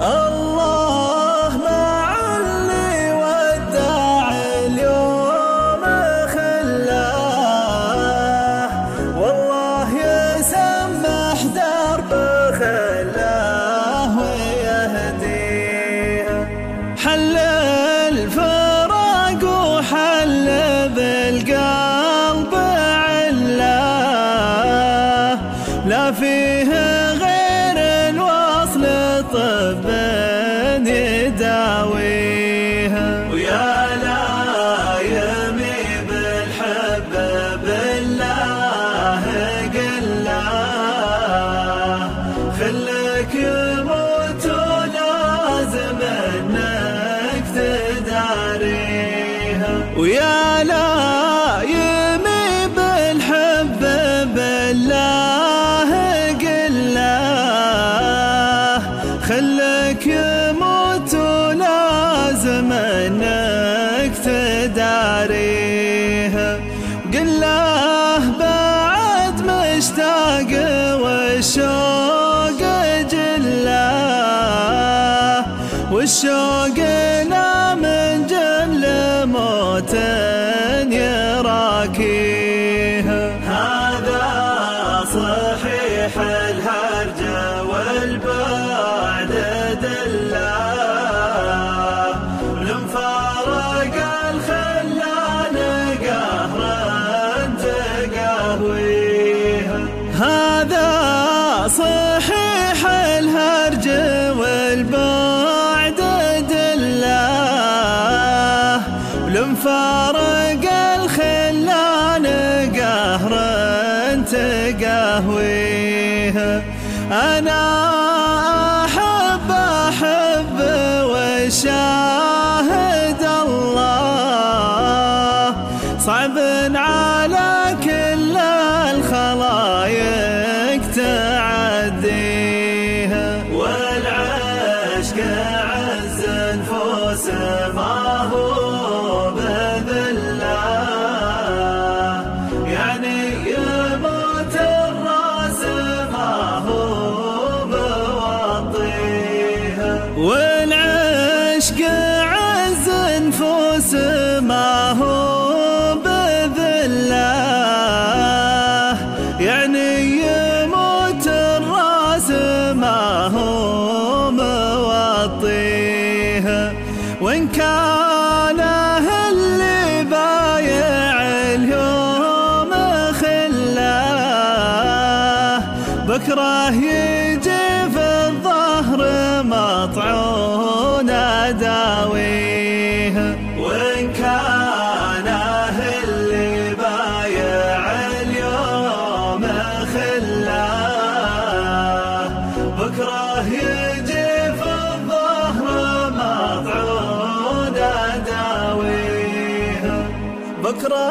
الله مع اللي اليوم خلاه. والله يسمح درب خلاه ويهديه حل الفراق وحل بالقلب علاه. لا فيه ويا لا يمي بالحب بالله قلة خلك يموت ولازم إنك تداريها له بعد مشتاق والشوق جلة والشوق يراكيها هذا صحيح الهرج والبعد دله لمفارق الخلان قهرا تقهويها هذا صحيح لمفارق الخلان قهرا تقهويها أنا أحب أحب وشاهد الله. صعب على كل الخلايق تعديها. والعشق عز نفوس ما هو والعشق عز نفوس ما هو بذله. يعني يموت الراس ما هو موطيها وإن كان اللي بايع اليوم خلاه بكره مطعون داويها وإن كان اللي بايع اليوم خلاه بكرة يجي في الظهر مطعون داويها بكرة